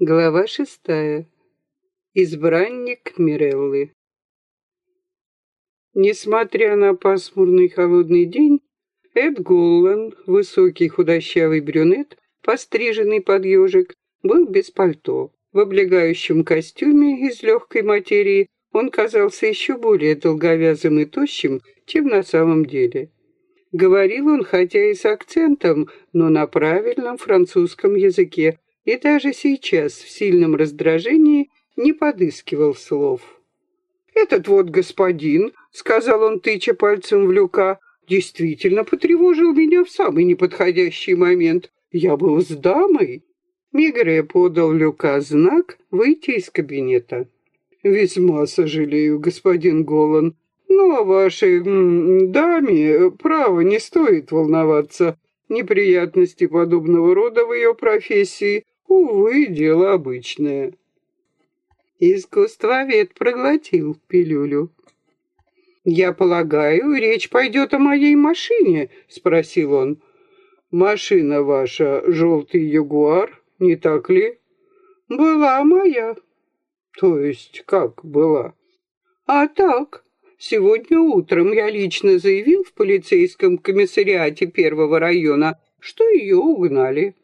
Глава шестая. Избранник Миреллы. Несмотря на пасмурный холодный день, Эд Голлан, высокий худощавый брюнет, постриженный под ежик, был без пальто. В облегающем костюме из легкой материи он казался еще более долговязым и тощим, чем на самом деле. Говорил он, хотя и с акцентом, но на правильном французском языке, и даже сейчас в сильном раздражении не подыскивал слов. «Этот вот господин», — сказал он, тыча пальцем в люка, — «действительно потревожил меня в самый неподходящий момент. Я был с дамой». Мигре подал люка знак выйти из кабинета. «Весьма сожалею, господин Голан, но о вашей м, даме, право, не стоит волноваться. Неприятности подобного рода в ее профессии Увы, дело обычное. Искусствовед проглотил пилюлю. «Я полагаю, речь пойдет о моей машине?» — спросил он. «Машина ваша — желтый ягуар, не так ли?» «Была моя». «То есть как была?» «А так, сегодня утром я лично заявил в полицейском комиссариате первого района, что ее угнали».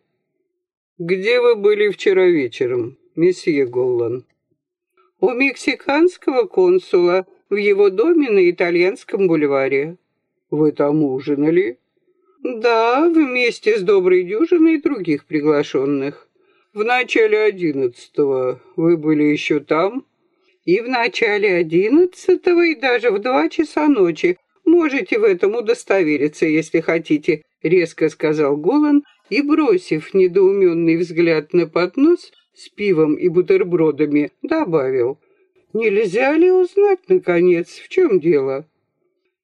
«Где вы были вчера вечером, месье Голлан?» «У мексиканского консула в его доме на Итальянском бульваре». «Вы там ужинали?» «Да, вместе с доброй дюжиной других приглашенных. В начале одиннадцатого вы были еще там?» «И в начале одиннадцатого, и даже в два часа ночи. Можете в этом удостовериться, если хотите», — резко сказал Голлан и, бросив недоуменный взгляд на поднос с пивом и бутербродами, добавил, «Нельзя ли узнать, наконец, в чем дело?»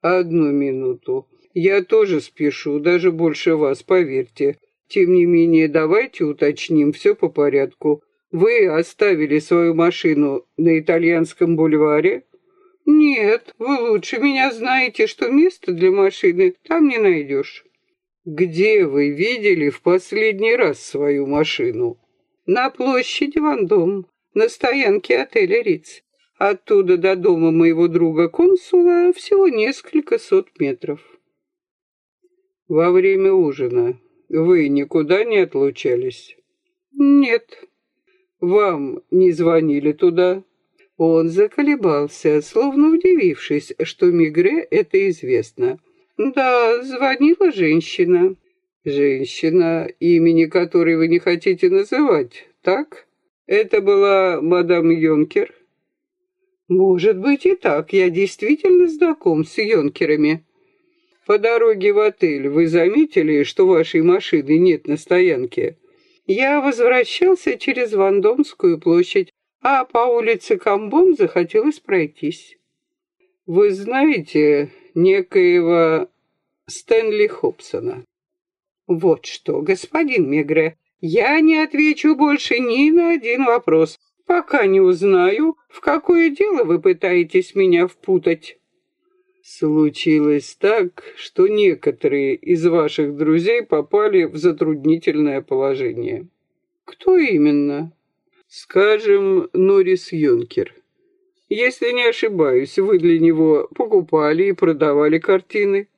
«Одну минуту. Я тоже спешу, даже больше вас, поверьте. Тем не менее, давайте уточним все по порядку. Вы оставили свою машину на итальянском бульваре?» «Нет, вы лучше меня знаете, что места для машины там не найдешь». Где вы видели в последний раз свою машину? На площади Вандом, на стоянке отеля Риц. Оттуда до дома моего друга-консула всего несколько сот метров. Во время ужина вы никуда не отлучались? Нет. Вам не звонили туда? Он заколебался, словно удивившись, что Мигре это известно. Да, звонила женщина. Женщина, имени которой вы не хотите называть, так? Это была мадам Йонкер? Может быть и так, я действительно знаком с Йонкерами. По дороге в отель вы заметили, что вашей машины нет на стоянке? Я возвращался через Вандомскую площадь, а по улице Камбон захотелось пройтись. Вы знаете, некоего Стэнли Хобсона. Вот что, господин Мегре, я не отвечу больше ни на один вопрос, пока не узнаю, в какое дело вы пытаетесь меня впутать. Случилось так, что некоторые из ваших друзей попали в затруднительное положение. Кто именно? Скажем, Норрис Юнкер. Если не ошибаюсь, вы для него покупали и продавали картины.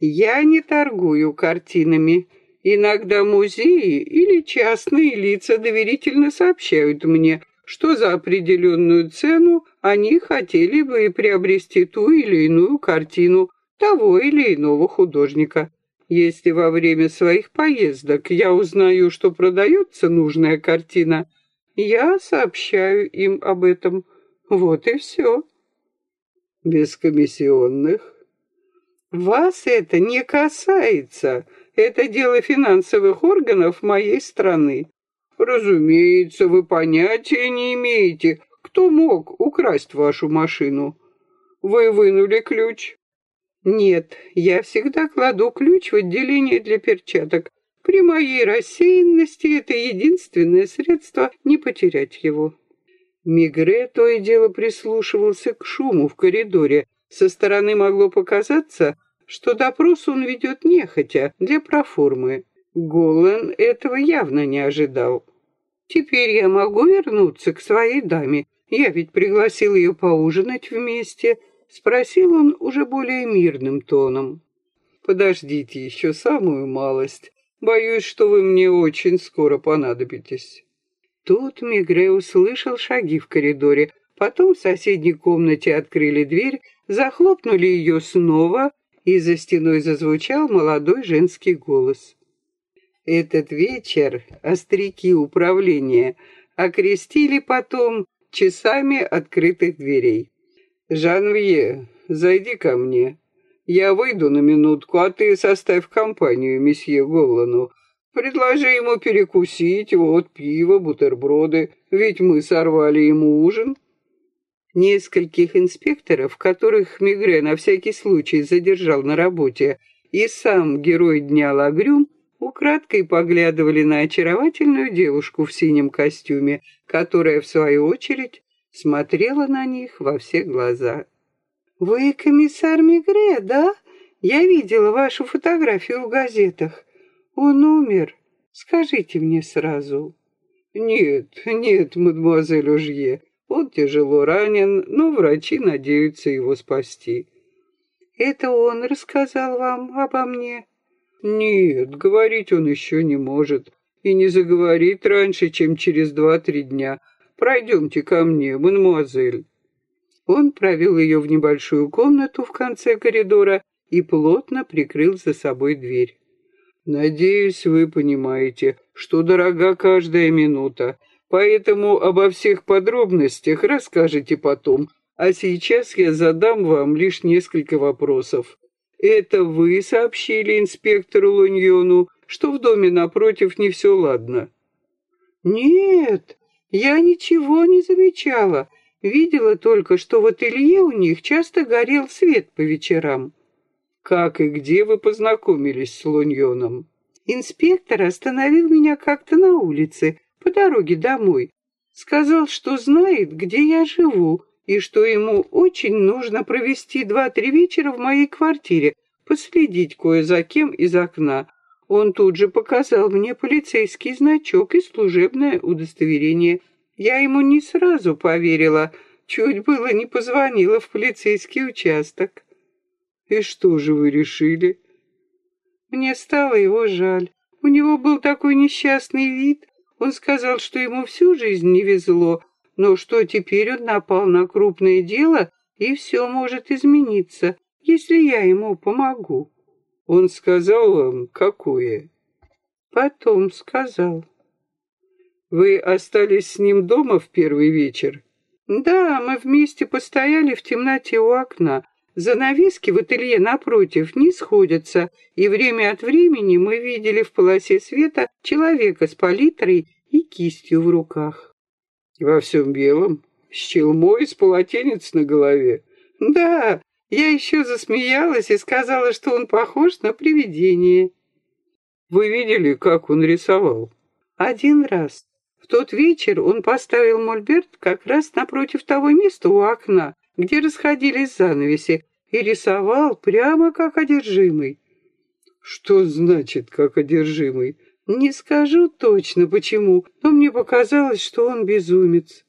Я не торгую картинами. Иногда музеи или частные лица доверительно сообщают мне, что за определенную цену они хотели бы приобрести ту или иную картину того или иного художника. Если во время своих поездок я узнаю, что продается нужная картина, я сообщаю им об этом. Вот и все. Без комиссионных? Вас это не касается. Это дело финансовых органов моей страны. Разумеется, вы понятия не имеете, кто мог украсть вашу машину. Вы вынули ключ? Нет, я всегда кладу ключ в отделение для перчаток. При моей рассеянности это единственное средство не потерять его. Мигре то и дело прислушивался к шуму в коридоре. Со стороны могло показаться, что допрос он ведет нехотя, для проформы. Голлен этого явно не ожидал. Теперь я могу вернуться к своей даме. Я ведь пригласил ее поужинать вместе. Спросил он уже более мирным тоном. Подождите еще самую малость. Боюсь, что вы мне очень скоро понадобитесь. Тут Мигре услышал шаги в коридоре. Потом в соседней комнате открыли дверь, захлопнули ее снова, и за стеной зазвучал молодой женский голос. Этот вечер остряки управления окрестили потом часами открытых дверей. «Жанвье, зайди ко мне. Я выйду на минутку, а ты составь компанию месье Голлану. Предложи ему перекусить, вот пиво, бутерброды, ведь мы сорвали ему ужин». Нескольких инспекторов, которых Мигре на всякий случай задержал на работе, и сам герой дня Лагрюм, украдкой поглядывали на очаровательную девушку в синем костюме, которая, в свою очередь, смотрела на них во все глаза. «Вы комиссар Мигре, да? Я видела вашу фотографию в газетах. Он умер. Скажите мне сразу». «Нет, нет, мадемуазель Ужье, он тяжело ранен, но врачи надеются его спасти». «Это он рассказал вам обо мне?» Нет, говорить он еще не может. И не заговорит раньше, чем через два-три дня. Пройдемте ко мне, мадемуазель. Он провел ее в небольшую комнату в конце коридора и плотно прикрыл за собой дверь. Надеюсь, вы понимаете, что дорога каждая минута, поэтому обо всех подробностях расскажете потом, а сейчас я задам вам лишь несколько вопросов. Это вы сообщили инспектору Луньону, что в доме напротив не все ладно? Нет, я ничего не замечала. Видела только, что в ателье у них часто горел свет по вечерам. Как и где вы познакомились с Луньоном? Инспектор остановил меня как-то на улице, по дороге домой. Сказал, что знает, где я живу, и что ему очень нужно провести два-три вечера в моей квартире, последить кое за кем из окна. Он тут же показал мне полицейский значок и служебное удостоверение. Я ему не сразу поверила, чуть было не позвонила в полицейский участок. И что же вы решили? Мне стало его жаль. У него был такой несчастный вид. Он сказал, что ему всю жизнь не везло, но что теперь он напал на крупное дело, и все может измениться, если я ему помогу. Он сказал вам, какое? Потом сказал. Вы остались с ним дома в первый вечер? Да, мы вместе постояли в темноте у окна. Занавески в ателье напротив не сходятся, и время от времени мы видели в полосе света человека с палитрой и кистью в руках. Во всем белом? С челмой, с полотенец на голове? Да, я еще засмеялась и сказала, что он похож на привидение. Вы видели, как он рисовал? Один раз. В тот вечер он поставил мольберт как раз напротив того места у окна, где расходились занавеси, и рисовал прямо как одержимый. Что значит «как одержимый»? Не скажу точно почему, но мне показалось, что он безумец.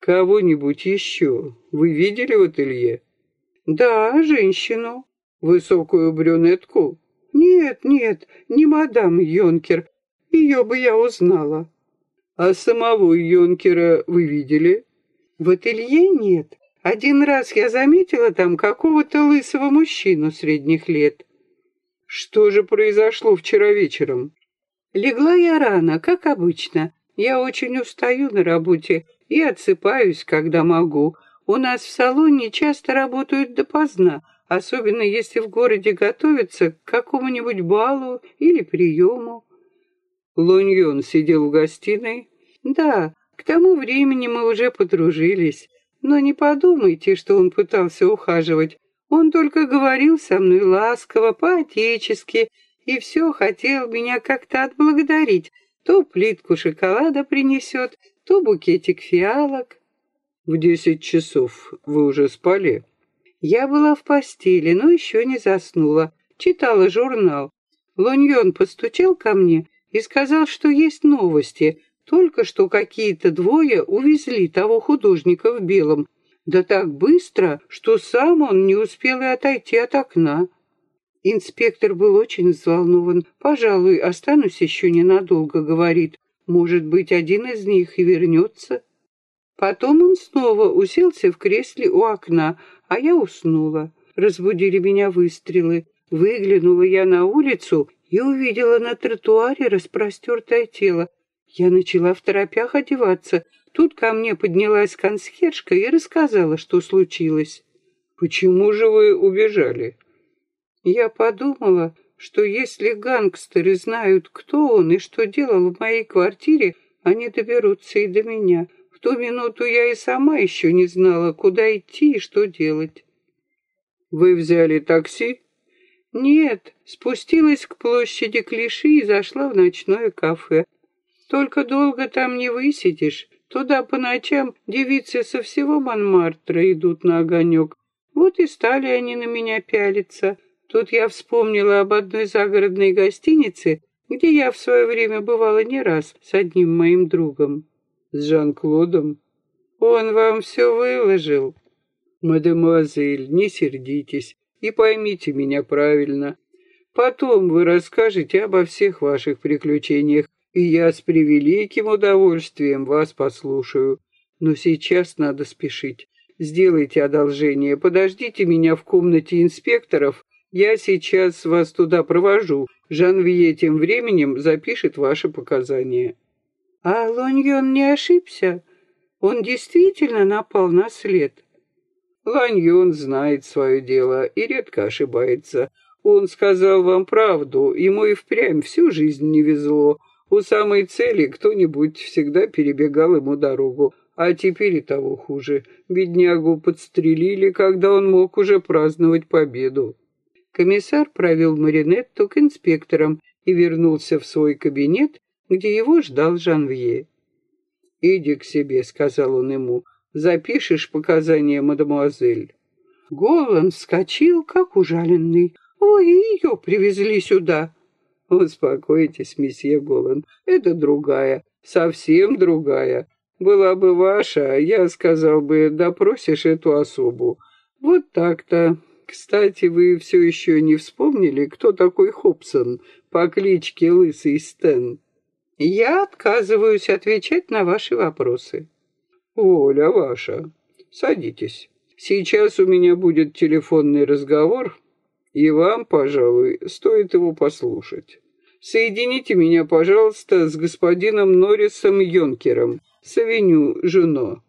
Кого-нибудь еще вы видели в ателье? Да, женщину. Высокую брюнетку? Нет, нет, не мадам Йонкер. Ее бы я узнала. А самого Йонкера вы видели? В ателье нет. Один раз я заметила там какого-то лысого мужчину средних лет. Что же произошло вчера вечером? Легла я рано, как обычно. Я очень устаю на работе и отсыпаюсь, когда могу. У нас в салоне часто работают допоздна, особенно если в городе готовятся к какому-нибудь балу или приему. Луньон сидел в гостиной? Да, к тому времени мы уже подружились. Но не подумайте, что он пытался ухаживать. Он только говорил со мной ласково, по-отечески, и все хотел меня как-то отблагодарить. То плитку шоколада принесет, то букетик фиалок. В десять часов вы уже спали? Я была в постели, но еще не заснула. Читала журнал. Луньон постучал ко мне и сказал, что есть новости. Только что какие-то двое увезли того художника в белом, да так быстро, что сам он не успел и отойти от окна. Инспектор был очень взволнован. «Пожалуй, останусь еще ненадолго», — говорит. «Может быть, один из них и вернется». Потом он снова уселся в кресле у окна, а я уснула. Разбудили меня выстрелы. Выглянула я на улицу и увидела на тротуаре распростертое тело. Я начала в торопях одеваться. Тут ко мне поднялась консьержка и рассказала, что случилось. «Почему же вы убежали?» Я подумала, что если гангстеры знают, кто он и что делал в моей квартире, они доберутся и до меня. В ту минуту я и сама еще не знала, куда идти и что делать. Вы взяли такси? Нет, спустилась к площади Клиши и зашла в ночное кафе. Только долго там не высидишь. Туда по ночам девицы со всего Монмартра идут на огонек. Вот и стали они на меня пялиться. Тут я вспомнила об одной загородной гостинице, где я в свое время бывала не раз с одним моим другом. С Жан-Клодом? Он вам все выложил. Мадемуазель, не сердитесь и поймите меня правильно. Потом вы расскажете обо всех ваших приключениях, и я с превеликим удовольствием вас послушаю. Но сейчас надо спешить. Сделайте одолжение, подождите меня в комнате инспекторов. Я сейчас вас туда провожу. Жанвие тем временем запишет ваши показания». А Лоньон не ошибся? Он действительно напал на след? Ланьон знает свое дело и редко ошибается. Он сказал вам правду, ему и впрямь всю жизнь не везло. У самой цели кто-нибудь всегда перебегал ему дорогу. А теперь и того хуже. Беднягу подстрелили, когда он мог уже праздновать победу. Комиссар провел Маринетту к инспекторам и вернулся в свой кабинет, где его ждал Жанвье. «Иди к себе», — сказал он ему, — «запишешь показания мадемуазель». Голланд вскочил, как ужаленный. «Вы ее привезли сюда!» «Успокойтесь, месье Голланд, это другая, совсем другая. Была бы ваша, я сказал бы, допросишь эту особу. Вот так-то. Кстати, вы все еще не вспомнили, кто такой Хобсон по кличке Лысый Стэн?» «Я отказываюсь отвечать на ваши вопросы». «Воля ваша. Садитесь. Сейчас у меня будет телефонный разговор, и вам, пожалуй, стоит его послушать. Соедините меня, пожалуйста, с господином Норрисом Йонкером, с авеню Жено».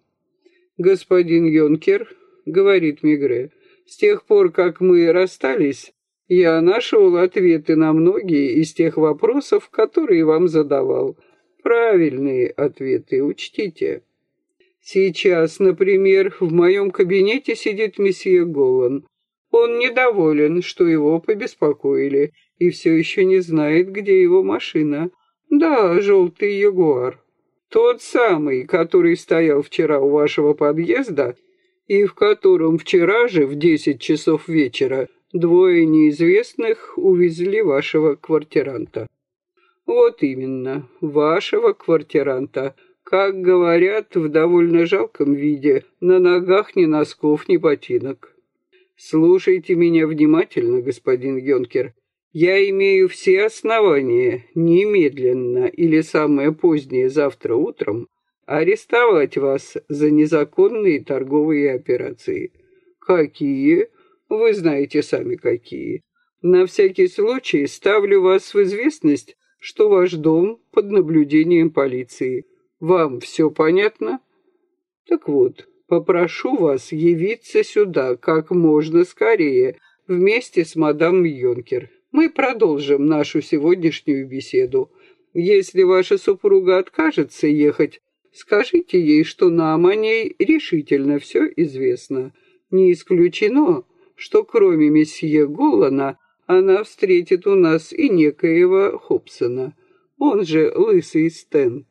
«Господин Йонкер», — говорит Мигре, — «с тех пор, как мы расстались, я нашел ответы на многие из тех вопросов, которые вам задавал. Правильные ответы, учтите. Сейчас, например, в моем кабинете сидит месье Голлан. Он недоволен, что его побеспокоили, и все еще не знает, где его машина. Да, желтый ягуар. Тот самый, который стоял вчера у вашего подъезда, и в котором вчера же в десять часов вечера Двое неизвестных увезли вашего квартиранта. Вот именно, вашего квартиранта. Как говорят, в довольно жалком виде, на ногах ни носков, ни ботинок. Слушайте меня внимательно, господин Генкер. Я имею все основания немедленно или самое позднее завтра утром арестовать вас за незаконные торговые операции. Какие? Вы знаете сами какие. На всякий случай ставлю вас в известность, что ваш дом под наблюдением полиции. Вам все понятно? Так вот, попрошу вас явиться сюда как можно скорее, вместе с мадам Йонкер. Мы продолжим нашу сегодняшнюю беседу. Если ваша супруга откажется ехать, скажите ей, что нам о ней решительно все известно. Не исключено, что кроме месье Голлана она встретит у нас и некоего Хобсона, он же Лысый Стэн.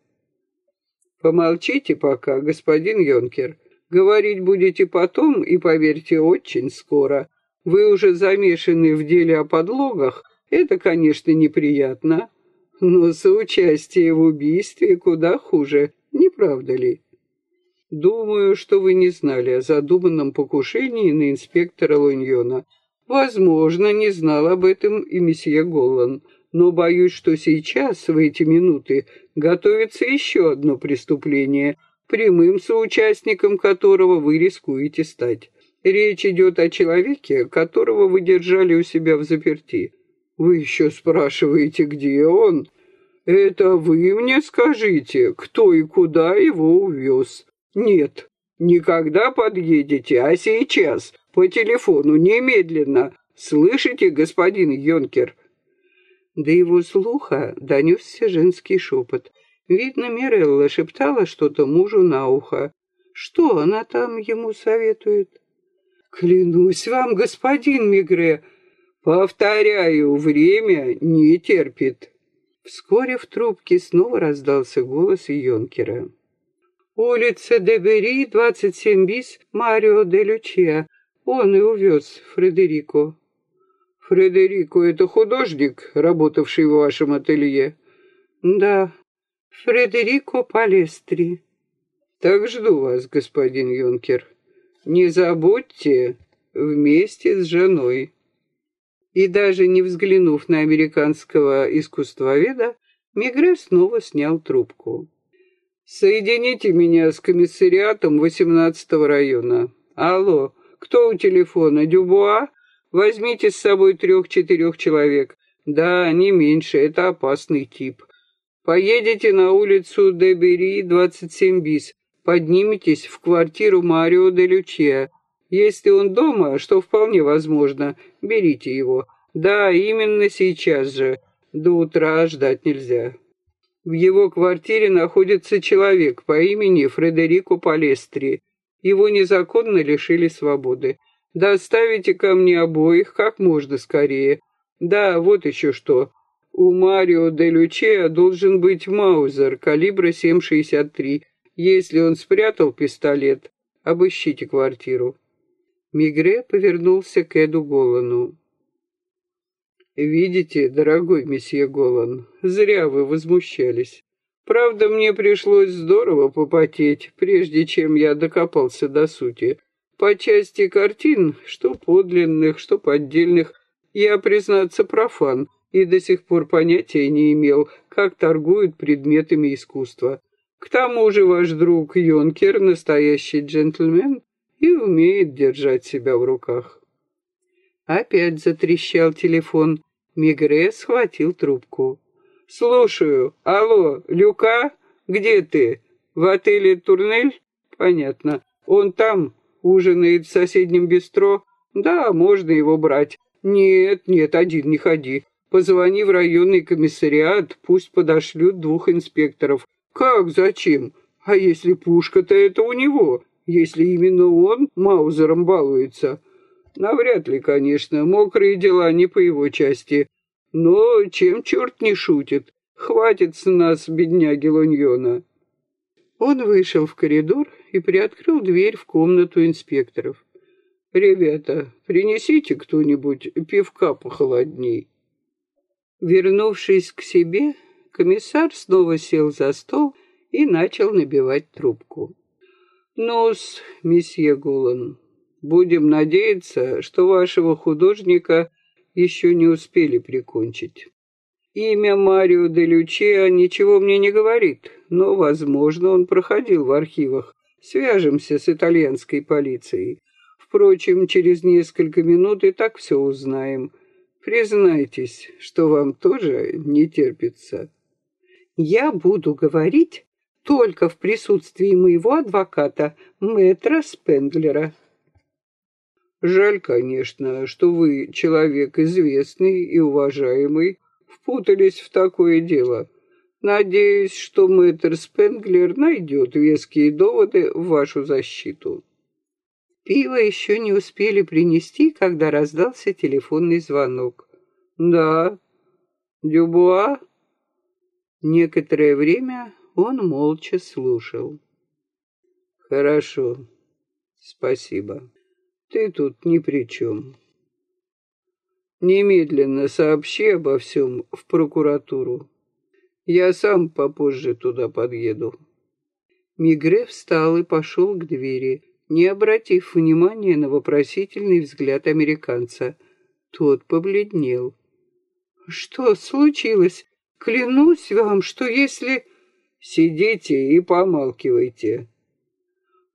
Помолчите пока, господин Йонкер. Говорить будете потом и, поверьте, очень скоро. Вы уже замешаны в деле о подлогах. Это, конечно, неприятно. Но соучастие в убийстве куда хуже, не правда ли? Думаю, что вы не знали о задуманном покушении на инспектора Луньона. Возможно, не знал об этом и месье Голлан. Но боюсь, что сейчас, в эти минуты, готовится еще одно преступление, прямым соучастником которого вы рискуете стать. Речь идет о человеке, которого вы держали у себя в заперти. Вы еще спрашиваете, где он? Это вы мне скажите, кто и куда его увез. Нет, никогда подъедете, а сейчас, по телефону, немедленно. Слышите, господин Йонкер?» До его слуха донесся женский шепот. Видно, Мирелла шептала что-то мужу на ухо. Что она там ему советует? «Клянусь вам, господин Мигре, повторяю, время не терпит». Вскоре в трубке снова раздался голос Йонкера. «Улица Дебери, 27 бис, Марио де Лючия. Он и увез Фредерико». «Фредерико — это художник, работавший в вашем ателье?» «Да, Фредерико Палестри». «Так жду вас, господин Юнкер. Не забудьте, вместе с женой». И даже не взглянув на американского искусствоведа, Мигре снова снял трубку. «Соедините меня с комиссариатом 18-го района. Алло, кто у телефона? Дюбуа? Возьмите с собой трех-четырех человек. Да, не меньше, это опасный тип. Поедете на улицу Дебери, 27 бис. Подниметесь в квартиру Марио де Лючия. Если он дома, что вполне возможно, берите его. Да, именно сейчас же. До утра ждать нельзя. В его квартире находится человек по имени Фредерико Палестри. Его незаконно лишили свободы. Доставите ко мне обоих как можно скорее. Да, вот еще что. У Марио де Лючеа должен быть Маузер калибра 7,63. Если он спрятал пистолет, обыщите квартиру. Мигре повернулся к Эду Голану. «Видите, дорогой месье Голан, зря вы возмущались. Правда, мне пришлось здорово попотеть, прежде чем я докопался до сути. По части картин, что подлинных, что поддельных, я, признаться, профан и до сих пор понятия не имел, как торгуют предметами искусства. К тому же ваш друг Йонкер настоящий джентльмен и умеет держать себя в руках. Опять затрещал телефон. Мигре схватил трубку. «Слушаю. Алло, Люка? Где ты? В отеле «Турнель»?» «Понятно. Он там, ужинает в соседнем бистро?» «Да, можно его брать». «Нет, нет, один не ходи. Позвони в районный комиссариат, пусть подошлют двух инспекторов. Как, зачем? А если пушка-то это у него? Если именно он Маузером балуется? Навряд ли, конечно, мокрые дела не по его части. Но чем черт не шутит? Хватит с нас, бедняги Луньона. Он вышел в коридор и приоткрыл дверь в комнату инспекторов. «Ребята, принесите кто-нибудь пивка похолодней». Вернувшись к себе, Комиссар снова сел за стол и начал набивать трубку. «Ну-с, месье Гулан, будем надеяться, что вашего художника еще не успели прикончить. Имя Марио де Лючиа ничего мне не говорит, но, возможно, он проходил в архивах. Свяжемся с итальянской полицией. Впрочем, через несколько минут и так все узнаем. Признайтесь, что вам тоже не терпится». Я буду говорить только в присутствии моего адвоката, мэтра Спенглера. Жаль, конечно, что вы, человек известный и уважаемый, впутались в такое дело. Надеюсь, что мэтр Спенглер найдет веские доводы в вашу защиту. Пиво еще не успели принести, когда раздался телефонный звонок. «Да, Дюбуа?» Некоторое время он молча слушал. «Хорошо, спасибо. Ты тут ни при чем. Немедленно сообщи обо всем в прокуратуру. Я сам попозже туда подъеду. Мигре встал и пошел к двери, не обратив внимания на вопросительный взгляд американца. Тот побледнел. «Что случилось? Клянусь вам, что если...» «Сидите и помалкивайте».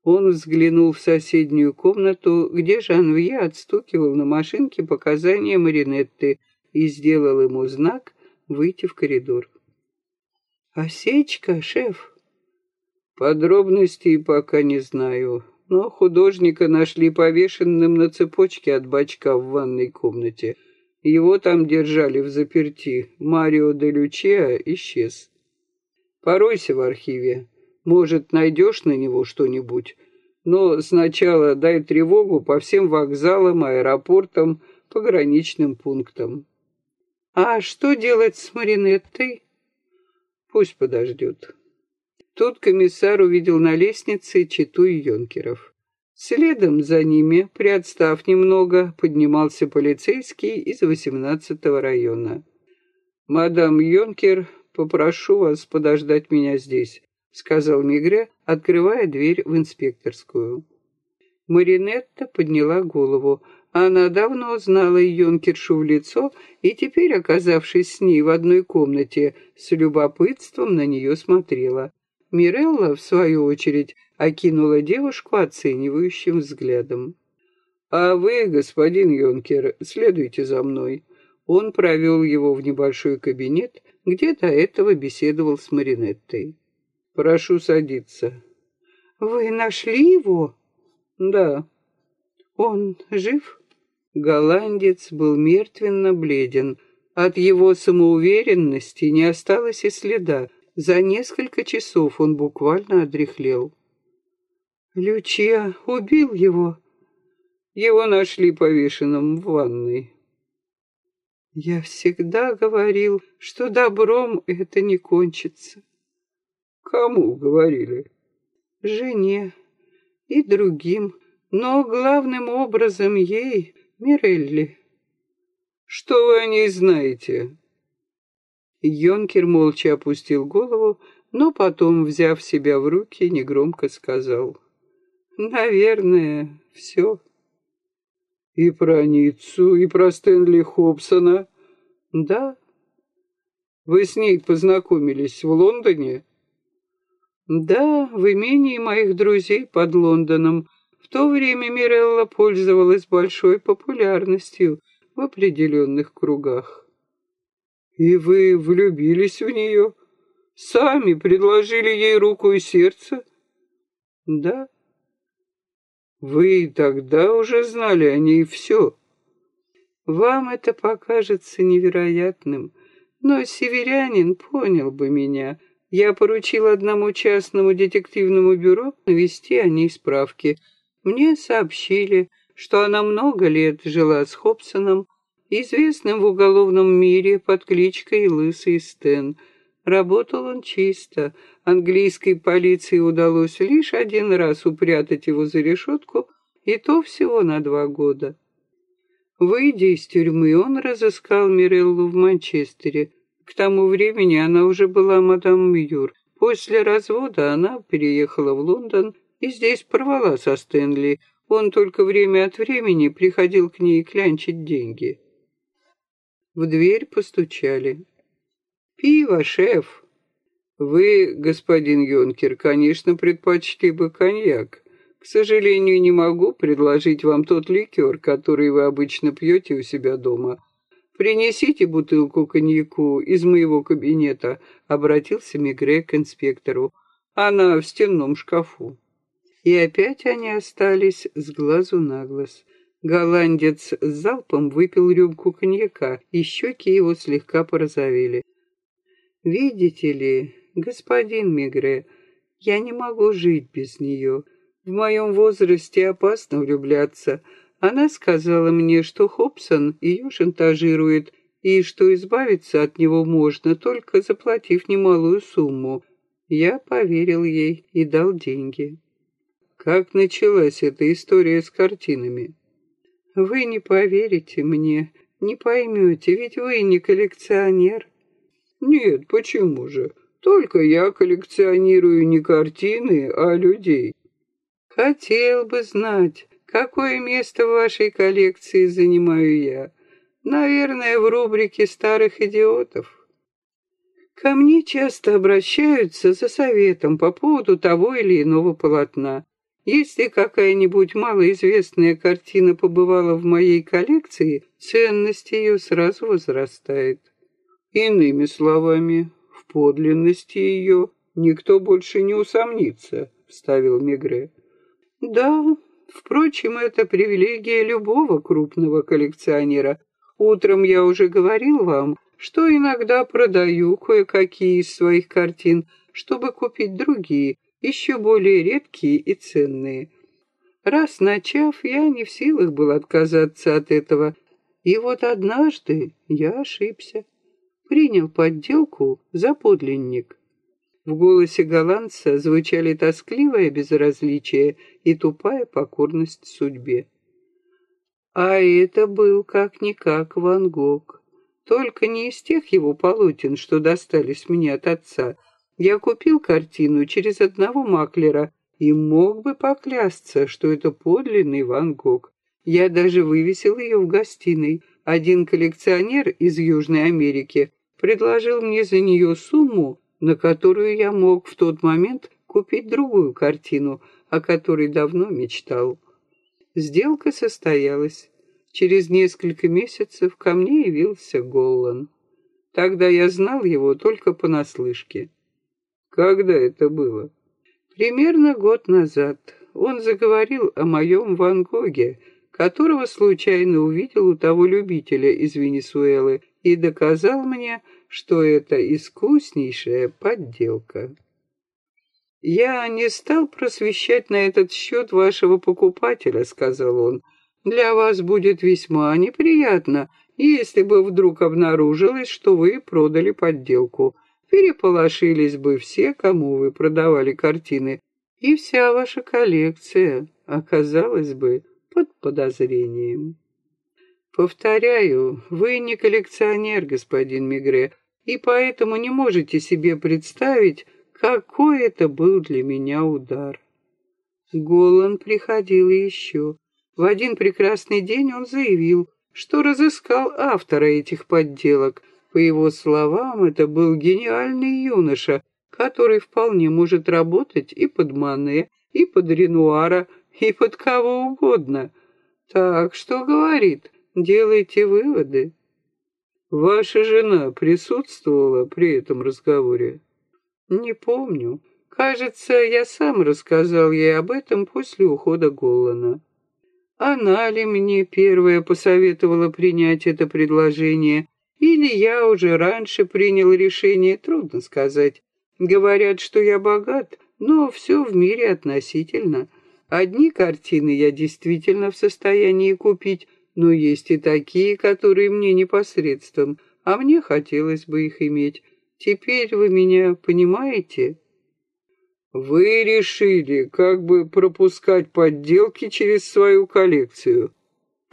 Он взглянул в соседнюю комнату, где Жанвье отстукивал на машинке показания Маринетты и сделал ему знак выйти в коридор. «Осечка, шеф?» «Подробностей пока не знаю, но художника нашли повешенным на цепочке от бачка в ванной комнате. Его там держали в заперти. Марио де Лючеа исчез. Поройся в архиве. Может, найдешь на него что-нибудь. Но сначала дай тревогу по всем вокзалам, аэропортам, пограничным пунктам. А что делать с Маринеттой? Пусть подождет. Тут комиссар увидел на лестнице читу юнкеров. Следом за ними, приотстав немного, поднимался полицейский из 18-го района. «Мадам Йонкер, попрошу вас подождать меня здесь», — сказал Мигре, открывая дверь в инспекторскую. Маринетта подняла голову. Она давно знала Йонкершу в лицо и теперь, оказавшись с ней в одной комнате, с любопытством на нее смотрела. Мирелла, в свою очередь, окинула девушку оценивающим взглядом. «А вы, господин Йонкер, следуйте за мной». Он провел его в небольшой кабинет, где до этого беседовал с Маринеттой. «Прошу садиться». «Вы нашли его?» «Да». «Он жив?» Голландец был мертвенно бледен. От его самоуверенности не осталось и следа. За несколько часов он буквально одряхлел. Лючия убил его. Его нашли повешенным в ванной. Я всегда говорил, что добром это не кончится. Кому говорили? Жене и другим, но главным образом ей, Мирелли. Что вы о ней знаете? Йонкер молча опустил голову, но потом, взяв себя в руки, негромко сказал. «Наверное, все». «И про Ниццу, и про Стэнли Хобсона?» «Да». «Вы с ней познакомились в Лондоне?» «Да, в имении моих друзей под Лондоном. В то время Мирелла пользовалась большой популярностью в определенных кругах». «И вы влюбились в нее? Сами предложили ей руку и сердце?» «Да». «Вы тогда уже знали о ней все?» «Вам это покажется невероятным, но северянин понял бы меня. Я поручил одному частному детективному бюро навести о ней справки. Мне сообщили, что она много лет жила с Хобсоном, известным в уголовном мире под кличкой Лысый Стэн. Работал он чисто. Английской полиции удалось лишь один раз упрятать его за решетку, и то всего на два года. Выйдя из тюрьмы, он разыскал Миреллу в Манчестере. К тому времени она уже была мадам Мьюр. После развода она переехала в Лондон и здесь порвала со Стэнли. Он только время от времени приходил к ней клянчить деньги. В дверь постучали. «Пиво, шеф!» «Вы, господин Йонкер, конечно, предпочли бы коньяк. К сожалению, не могу предложить вам тот ликер, который вы обычно пьете у себя дома. Принесите бутылку коньяку из моего кабинета», — обратился Мигре к инспектору. «Она в стенном шкафу». И опять они остались с глазу на глаз. Голландец с залпом выпил рюмку коньяка, и щеки его слегка порозовели. «Видите ли, господин Мигре, я не могу жить без нее. В моем возрасте опасно влюбляться. Она сказала мне, что Хобсон ее шантажирует, и что избавиться от него можно, только заплатив немалую сумму. Я поверил ей и дал деньги». «Как началась эта история с картинами?» Вы не поверите мне, не поймете, ведь вы не коллекционер. Нет, почему же? Только я коллекционирую не картины, а людей. Хотел бы знать, какое место в вашей коллекции занимаю я. Наверное, в рубрике старых идиотов. Ко мне часто обращаются за советом по поводу того или иного полотна. Если какая-нибудь малоизвестная картина побывала в моей коллекции, ценность ее сразу возрастает. Иными словами, в подлинности ее никто больше не усомнится, вставил Мегре. Да, впрочем, это привилегия любого крупного коллекционера. Утром я уже говорил вам, что иногда продаю кое-какие из своих картин, чтобы купить другие, еще более редкие и ценные. Раз начав, я не в силах был отказаться от этого. И вот однажды я ошибся. Принял подделку за подлинник. В голосе голландца звучали тоскливое безразличие и тупая покорность судьбе. А это был как-никак Ван Гог. Только не из тех его полотен, что достались мне от отца. Я купил картину через одного маклера и мог бы поклясться, что это подлинный Ван Гог. Я даже вывесил ее в гостиной. Один коллекционер из Южной Америки предложил мне за нее сумму, на которую я мог в тот момент купить другую картину, о которой давно мечтал. Сделка состоялась. Через несколько месяцев ко мне явился Голлан. Тогда я знал его только понаслышке. Когда это было? Примерно год назад. Он заговорил о моем Ван Гоге, которого случайно увидел у того любителя из Венесуэлы и доказал мне, что это искуснейшая подделка. «Я не стал просвещать на этот счет вашего покупателя», — сказал он, — для вас будет весьма неприятно, если бы вдруг обнаружилось, что вы продали подделку. Переполошились бы все, кому вы продавали картины, и вся ваша коллекция оказалась бы под подозрением. Повторяю, вы не коллекционер, господин Мигре, и поэтому не можете себе представить, какой это был для меня удар. Голан приходил еще. В один прекрасный день он заявил, что разыскал автора этих подделок. По его словам, это был гениальный юноша, который вполне может работать и под Мане, и под Ренуара, и под кого угодно. Так что говорит, делайте выводы. Ваша жена присутствовала при этом разговоре? Не помню. Кажется, я сам рассказал ей об этом после ухода Голлана. Она ли мне первая посоветовала принять это предложение, или я уже раньше принял решение, трудно сказать. Говорят, что я богат, но все в мире относительно. Одни картины я действительно в состоянии купить, но есть и такие, которые мне непосредством, а мне хотелось бы их иметь. Теперь вы меня понимаете?» Вы решили как бы пропускать подделки через свою коллекцию,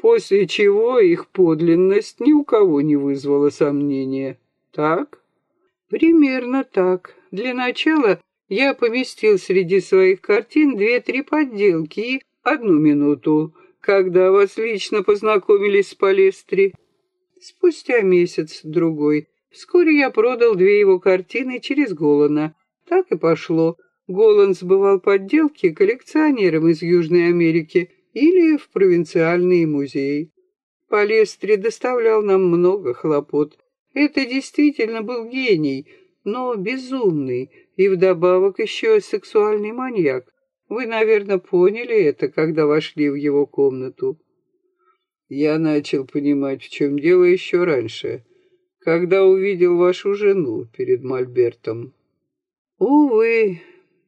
после чего их подлинность ни у кого не вызвала сомнения. Так? Примерно так. Для начала я поместил среди своих картин две-три подделки и одну минуту, когда вас лично познакомились с Палестри. Спустя месяц-другой вскоре я продал две его картины через Голана. Так и пошло. Голланд сбывал подделки коллекционерам из Южной Америки или в провинциальные музеи. Палестри доставлял нам много хлопот. Это действительно был гений, но безумный и вдобавок еще сексуальный маньяк. Вы, наверное, поняли это, когда вошли в его комнату. Я начал понимать, в чем дело еще раньше, когда увидел вашу жену перед Мольбертом. Увы,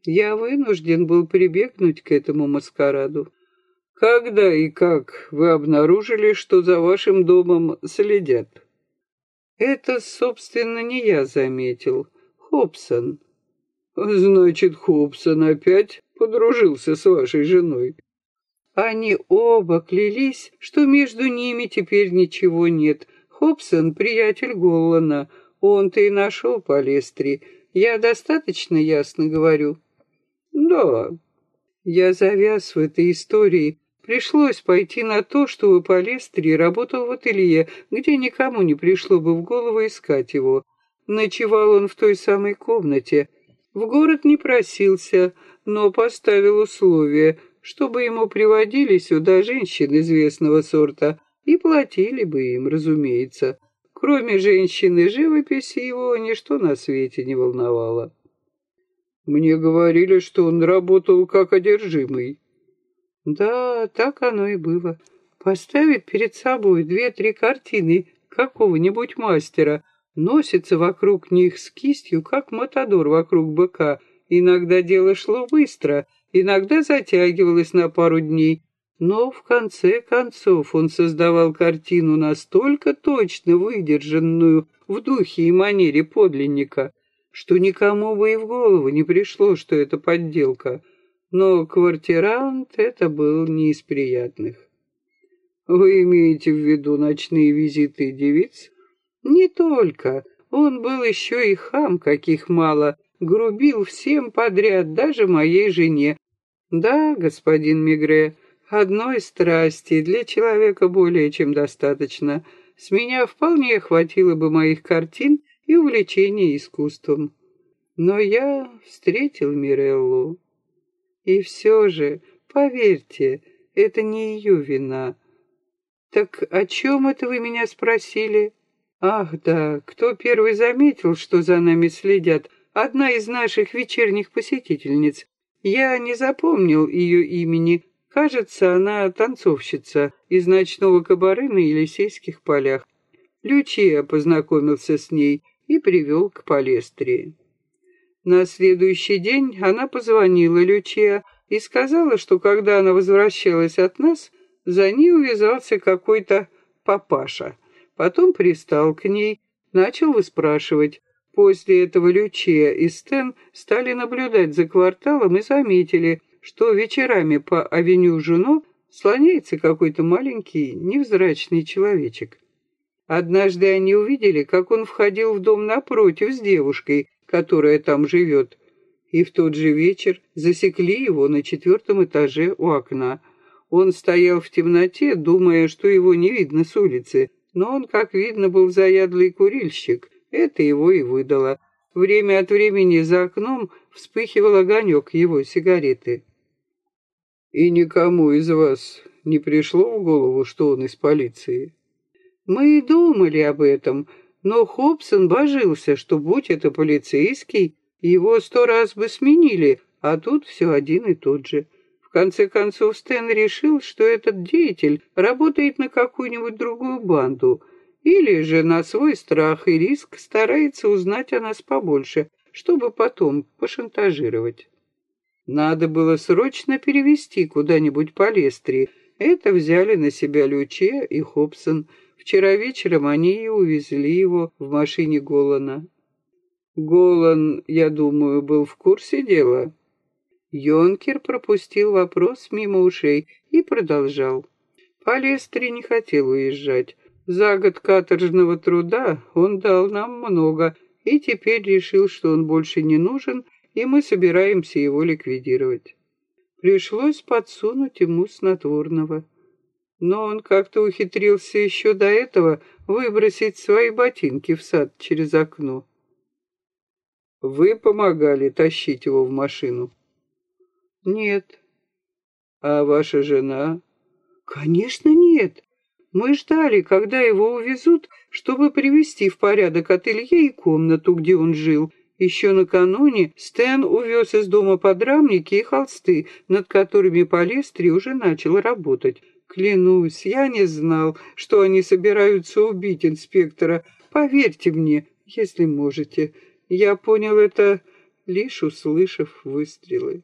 я вынужден был прибегнуть к этому маскараду. Когда и как вы обнаружили, что за вашим домом следят? Это, собственно, не я заметил. Хобсон. Значит, Хобсон опять подружился с вашей женой. Они оба клялись, что между ними теперь ничего нет. Хобсон — приятель Голлана. Он-то и нашел Палестри. Я достаточно ясно говорю? Да. Я завяз в этой истории. Пришлось пойти на то, чтобы Палестри работал в ателье, где никому не пришло бы в голову искать его. Ночевал он в той самой комнате. В город не просился, но поставил условие, чтобы ему приводили сюда женщин известного сорта, и платили бы им, разумеется. Кроме женщины живописи его ничто на свете не волновало. Мне говорили, что он работал как одержимый. Да, так оно и было. Поставит перед собой две-три картины какого-нибудь мастера, носится вокруг них с кистью, как матадор вокруг быка. Иногда дело шло быстро, иногда затягивалось на пару дней, но в конце концов он создавал картину настолько точно выдержанную в духе и манере подлинника, что никому бы и в голову не пришло, что это подделка. Но квартирант это был не из приятных. Вы имеете в виду ночные визиты девиц? Не только. Он был еще и хам, каких мало, грубил всем подряд, даже моей жене. Да, господин Мигре, Одной страсти для человека более чем достаточно. С меня вполне хватило бы моих картин и увлечения искусством. Но я встретил Миреллу. И все же, поверьте, это не ее вина. Так о чем это вы меня спросили? Ах да, кто первый заметил, что за нами следят? Одна из наших вечерних посетительниц. Я не запомнил ее имени, Кажется, она танцовщица из ночного кабары на Елисейских полях. Лючия познакомился с ней и привел к Палестрии. На следующий день она позвонила Лючия и сказала, что когда она возвращалась от нас, за ней увязался какой-то папаша. Потом пристал к ней, начал выспрашивать. После этого Лючия и Стэн стали наблюдать за кварталом и заметили, что вечерами по авеню Жуно слоняется какой-то маленький невзрачный человечек. Однажды они увидели, как он входил в дом напротив с девушкой, которая там живет, и в тот же вечер засекли его на четвертом этаже у окна. Он стоял в темноте, думая, что его не видно с улицы, но он, как видно, был заядлый курильщик. Это его и выдало. Время от времени за окном вспыхивал огонек его сигареты. И никому из вас не пришло в голову, что он из полиции? Мы и думали об этом, но Хобсон божился, что будь это полицейский, его сто раз бы сменили, а тут все один и тот же. В конце концов, Стэн решил, что этот деятель работает на какую-нибудь другую банду, или же на свой страх и риск старается узнать о нас побольше, чтобы потом пошантажировать. Надо было срочно перевести куда-нибудь по Лестри. Это взяли на себя Люче и Хобсон. Вчера вечером они и увезли его в машине Голана. Голан, я думаю, был в курсе дела. Йонкер пропустил вопрос мимо ушей и продолжал. Палестри не хотел уезжать. За год каторжного труда он дал нам много, и теперь решил, что он больше не нужен, и мы собираемся его ликвидировать. Пришлось подсунуть ему снотворного. Но он как-то ухитрился еще до этого выбросить свои ботинки в сад через окно. Вы помогали тащить его в машину? Нет. А ваша жена? Конечно, нет. Мы ждали, когда его увезут, чтобы привести в порядок ателье и комнату, где он жил, еще накануне Стэн увез из дома подрамники и холсты, над которыми Полестри уже начал работать. Клянусь, я не знал, что они собираются убить инспектора. Поверьте мне, если можете. Я понял это, лишь услышав выстрелы.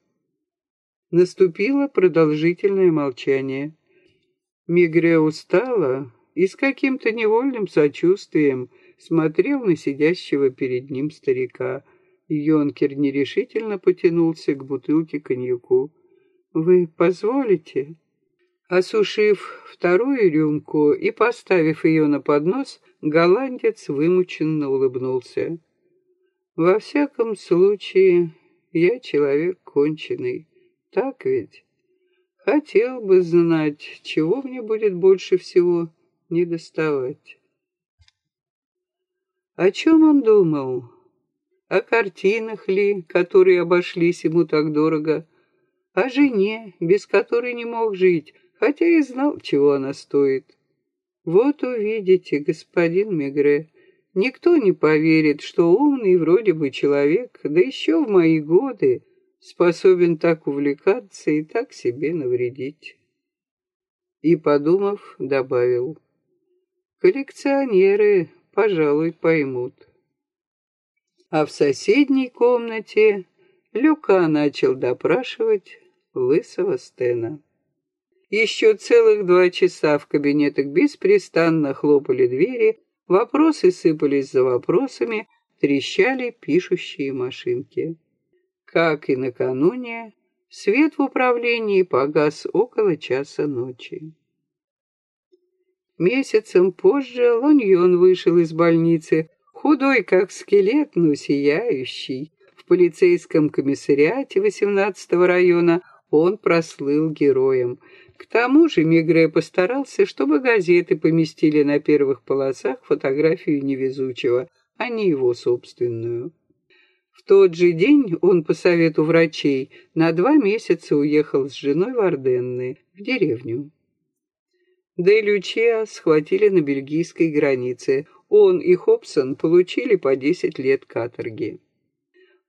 Наступило продолжительное молчание. Мигре устала и с каким-то невольным сочувствием смотрел на сидящего перед ним старика. Йонкер нерешительно потянулся к бутылке коньяку. «Вы позволите?» Осушив вторую рюмку и поставив ее на поднос, голландец вымученно улыбнулся. «Во всяком случае, я человек конченый. Так ведь? Хотел бы знать, чего мне будет больше всего не доставать». О чем он думал? О картинах ли, которые обошлись ему так дорого? О жене, без которой не мог жить, хотя и знал, чего она стоит. Вот увидите, господин Мегре, никто не поверит, что умный вроде бы человек, да еще в мои годы, способен так увлекаться и так себе навредить. И, подумав, добавил, коллекционеры пожалуй, поймут. А в соседней комнате Люка начал допрашивать лысого Стена. Еще целых два часа в кабинетах беспрестанно хлопали двери, вопросы сыпались за вопросами, трещали пишущие машинки. Как и накануне, свет в управлении погас около часа ночи. Месяцем позже Лоньон вышел из больницы, худой как скелет, но сияющий. В полицейском комиссариате 18-го района он прослыл героем. К тому же Мигре постарался, чтобы газеты поместили на первых полосах фотографию невезучего, а не его собственную. В тот же день он по совету врачей на два месяца уехал с женой в Орденны, в деревню. Де Лючиа схватили на бельгийской границе. Он и Хобсон получили по 10 лет каторги.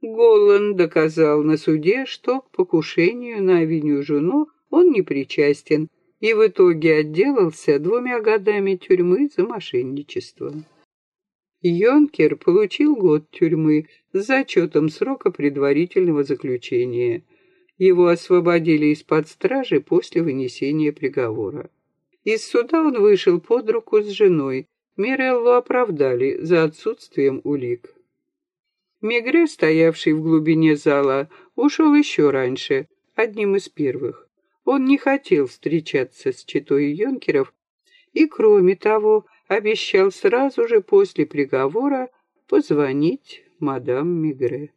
Голланд доказал на суде, что к покушению на авеню Жуно он не причастен, и в итоге отделался двумя годами тюрьмы за мошенничество. Йонкер получил год тюрьмы с зачетом срока предварительного заключения. Его освободили из-под стражи после вынесения приговора. Из суда он вышел под руку с женой. Миреллу оправдали за отсутствием улик. Мегре, стоявший в глубине зала, ушел еще раньше, одним из первых. Он не хотел встречаться с читой юнкеров и, кроме того, обещал сразу же после приговора позвонить мадам Мегре.